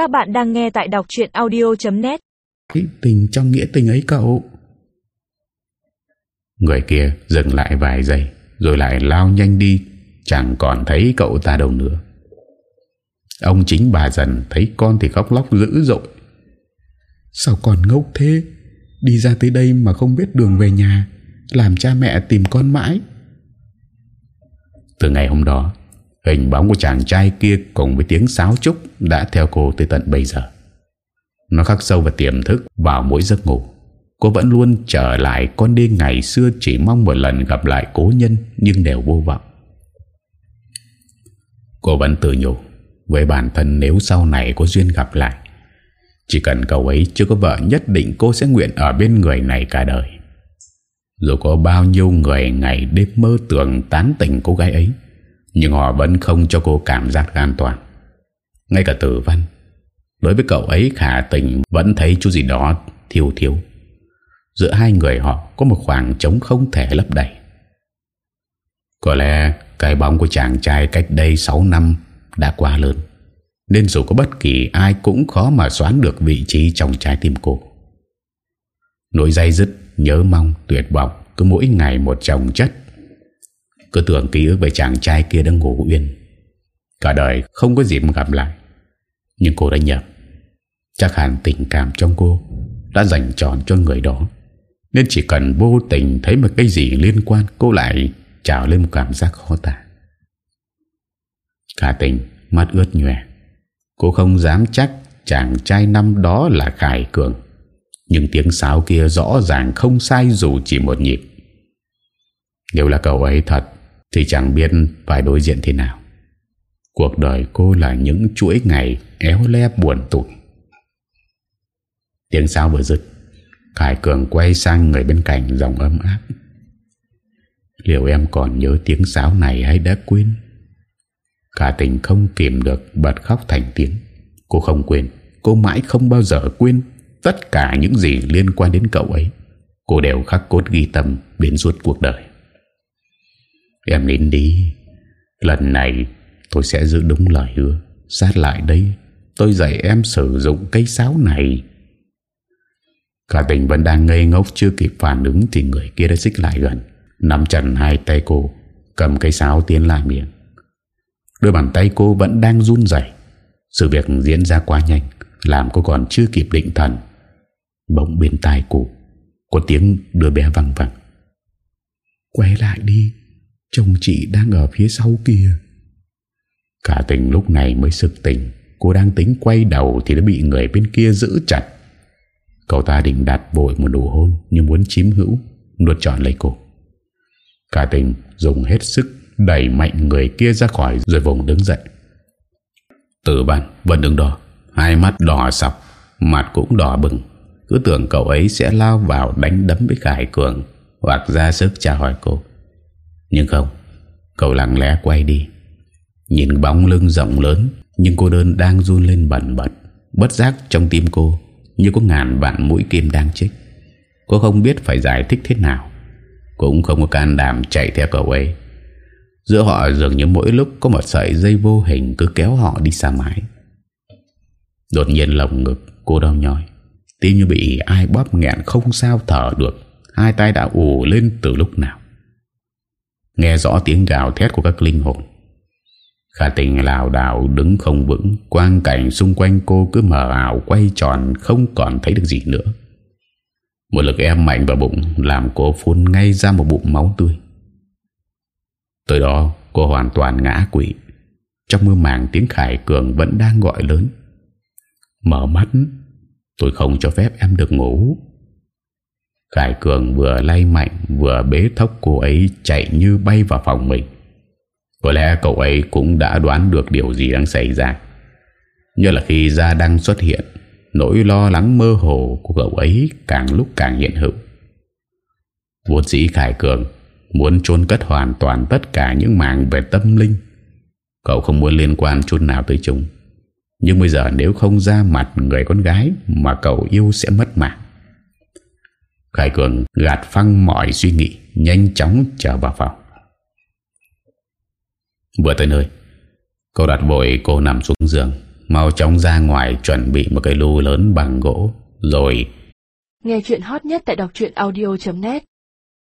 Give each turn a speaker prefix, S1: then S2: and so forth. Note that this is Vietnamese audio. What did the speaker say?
S1: Các bạn đang nghe tại đọc chuyện audio.net
S2: Tình trong nghĩa tình ấy cậu. Người kia dừng lại vài giây Rồi lại lao nhanh đi Chẳng còn thấy cậu ta đâu nữa. Ông chính bà dần Thấy con thì khóc lóc dữ dội. Sao con ngốc thế? Đi ra tới đây mà không biết đường về nhà Làm cha mẹ tìm con mãi. Từ ngày hôm đó Hình bóng của chàng trai kia Cùng với tiếng sáo trúc Đã theo cô tới tận bây giờ. Nó khắc sâu và tiềm thức, Vào mỗi giấc ngủ. Cô vẫn luôn trở lại con đi ngày xưa Chỉ mong một lần gặp lại cố nhân Nhưng đều vô vọng. Cô vẫn tự nhủ, Với bản thân nếu sau này có duyên gặp lại, Chỉ cần cậu ấy chưa có vợ Nhất định cô sẽ nguyện ở bên người này cả đời. Dù có bao nhiêu người ngày đêm mơ tưởng tán tỉnh cô gái ấy nhưng họ vẫn không cho cô cảm giác an toàn. Ngay cả tử văn Đối với cậu ấy khả tình Vẫn thấy chút gì đó thiếu thiếu. Giữa hai người họ Có một khoảng trống không thể lấp đầy. Có lẽ Cái bóng của chàng trai cách đây 6 năm Đã quá lớn Nên dù có bất kỳ ai cũng khó mà xoán được vị trí trong trái tim cô. Nỗi dây dứt Nhớ mong, tuyệt vọng Cứ mỗi ngày một chồng chất. Cứ tưởng ký ức về chàng trai kia đang ngủ yên. Cả đời không có dịp gặp lại. Nhưng cô đã nhầm Chắc hẳn tình cảm trong cô Đã dành tròn cho người đó. Nên chỉ cần vô tình thấy một cái gì liên quan, Cô lại trào lên một cảm giác khó tả. Cả tình Mắt ướt nhòe. Cô không dám chắc chàng trai năm đó là Khải Cường. Nhưng tiếng sáo kia rõ ràng không sai dù chỉ một nhịp. Nếu là cậu ấy thật thì chẳng biết phải đối diện thế nào. Cuộc đời cô là những chuỗi ngày éo le buồn tủi. Tiếng sao vừa dứt, Khải Cường quay sang người bên cạnh dòng ấm áp. Liệu em còn nhớ tiếng sáo này hay đã quên? Cả tình không kìm được bật khóc thành tiếng. Cô không quên, Cô mãi không bao giờ quên Tất cả những gì liên quan đến cậu ấy. Cô đều khắc cốt ghi tâm Biến suốt cuộc đời. Em nín đi. Lần này tôi sẽ giữ đúng lời hứa. Sát lại đây, Tôi dạy em sử dụng cây sáo này. Cả tình vẫn đang ngây ngốc, Chưa kịp phản ứng Thì người kia đã xích lại gần, Nắm chặt hai tay cô, Cầm cây sáo tiến lại miệng. Đôi bàn tay cô vẫn đang run dậy Sự việc diễn ra quá nhanh, Làm cô còn chưa kịp định thần. Bỗng bên tai cô, Có tiếng đứa bé văng văng Quay lại đi. Chồng chị đang ở phía sau kia. Cả tình lúc này mới sực tỉnh. Cô đang tính quay đầu Thì đã bị người bên kia giữ chặt. Cậu ta định đặt vội một nụ hôn, Nhưng muốn chiếm hữu, Nuốt trọn lấy cô. Cả tình dùng hết sức Đẩy mạnh người kia ra khỏi Rồi vùng đứng dậy. Tử văn vẫn đứng đó. Hai mắt đỏ sọc, Mặt cũng đỏ bừng. Cứ tưởng cậu ấy sẽ lao vào đánh đấm với Khải Cường, Hoặc ra sức chào hỏi cô. Nhưng không, Cậu lặng lẽ quay đi. Nhìn bóng lưng rộng lớn, Nhưng cô đơn đang run lên bẩn bật, Bất giác trong tim cô Như có ngàn vạn mũi kim đang chích. Cô không biết phải giải thích thế nào, Cũng không có can đảm chạy theo cậu ấy. Giữa họ dường như mỗi lúc Có một sợi dây vô hình cứ kéo họ đi xa mãi. Đột nhiên lồng ngực, Cô đau nhói. Tim như bị ai bóp nghẹn không sao thở được, Hai tay đã ủ lên từ lúc nào. Nghe rõ tiếng gào thét của các linh hồn. Khả tình lào đảo đứng không vững, Quang cảnh xung quanh cô cứ mờ ảo Quay tròn, không còn thấy được gì nữa. Một lực em mạnh vào bụng Làm cô phun ngay ra một bụng máu tươi. Tới đó, cô hoàn toàn ngã quỵ. Trong mưa màng, tiếng Khải Cường vẫn đang gọi lớn. Mở mắt, Tôi không cho phép em được ngủ. Khải Cường vừa lay mạnh, Vừa bế thốc cô ấy chạy như bay vào phòng mình. Có lẽ cậu ấy cũng đã đoán được điều gì đang xảy ra. Như là khi Gia Đăng xuất hiện, Nỗi lo lắng mơ hồ của cậu ấy càng lúc càng hiện hữu. Vốn sĩ Khải Cường Muốn chôn cất hoàn toàn tất cả những mảng về tâm linh. Cậu không muốn liên quan chút nào tới chúng. Nhưng bây giờ nếu không ra mặt người con gái Mà cậu yêu sẽ mất mạng. Khải Cường gạt phăng mọi suy nghĩ, Nhanh chóng trở vào phòng. Vừa tới nơi, cô đặt vội cô nằm xuống giường, Mau chóng ra ngoài chuẩn bị một cái lưu lớn bằng gỗ, Rồi
S1: Nghe chuyện hot nhất tại đọc audio.net